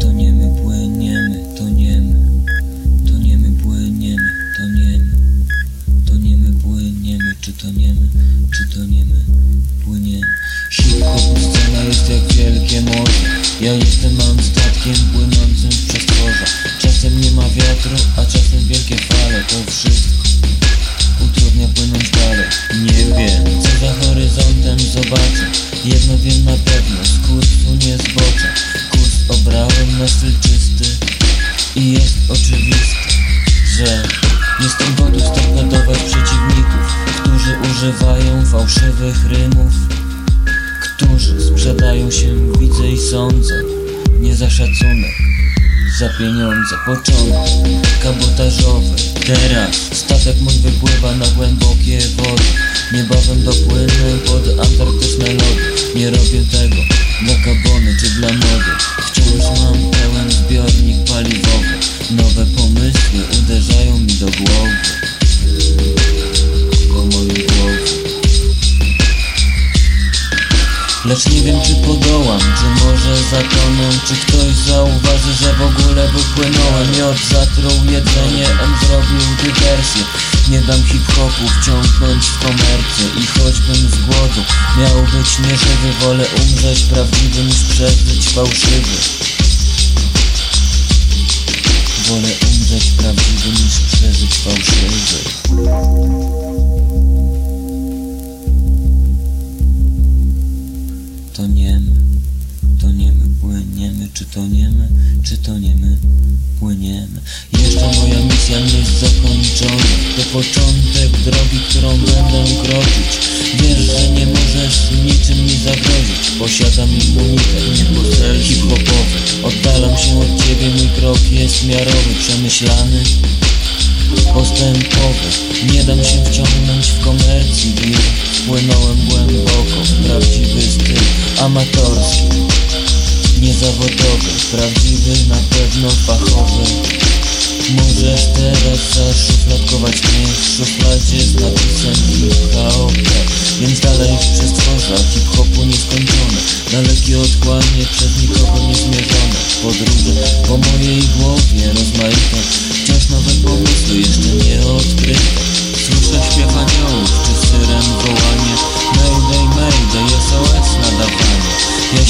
To nie my płyniemy, to niemy To nie my płyniemy, to niemy To nie my płyniemy, czy toniemy, czy to toniemy, płyniemy. Hip-hop scena jest jak wielkie morze. Ja jestem amstatkiem płynącym w przestworza. Czasem nie ma wiatru, a czasem wielkie fale To wszystko. Utrudnia płynąć dalej. Nie wiem, co za horyzontem zobaczę. Jedno wiem na pewno, z kursu nie zboczę. Czysty I jest oczywiste, że jestem gotów storpedować przeciwników Którzy używają fałszywych rymów Którzy sprzedają się, widzę i sądzę Nie za szacunek za pieniądze. Początek kabotażowy. Teraz statek mój wypływa na głębokie wody. Niebawem dopłynę pod antarktyczne lody. Nie robię tego dla kabony czy dla Lecz nie wiem czy podołam, czy może zatonę Czy ktoś zauważy, że w ogóle wypłynąłem? J zatruł jedzenie, M zrobił dywersję Nie dam hip-hopu wciągnąć w komercję I choćbym z głodu miał być nieżywy Wolę umrzeć prawdziwy niż przeżyć fałszywy. Wolę umrzeć prawdziwy niż przeżyć fałszywy czy toniemy, czy toniemy, płyniemy. Jeszcze moja misja nie jest zakończona, to początek drogi, którą będę kroczyć. Wiesz, że nie możesz niczym mi zagrozić, posiadam immunitet, nie posel hip-hopowy. Oddalam się od ciebie, mój krok jest miarowy, przemyślany, postępowy. Nie dam się wciągnąć w komercji, gdy wpłynąłem głęboko w prawdziwy styl amatorski, niezawodowy, prawdziwy, na pewno fachowy. Możesz teraz zaszufladkować mnie w szufladzie z napisem hip-hop Więc dalej w przestworza hip-hopu nieskończone. Dalekie odkłanie przez nikogo niezmierzone Podróże po mojej głowie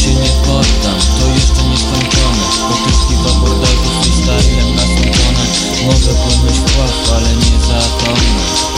się nie poddam To jeszcze nie skończone Potyczki bordowy z freestylem nasączone Mogę płynąć w pław, ale nie zatonę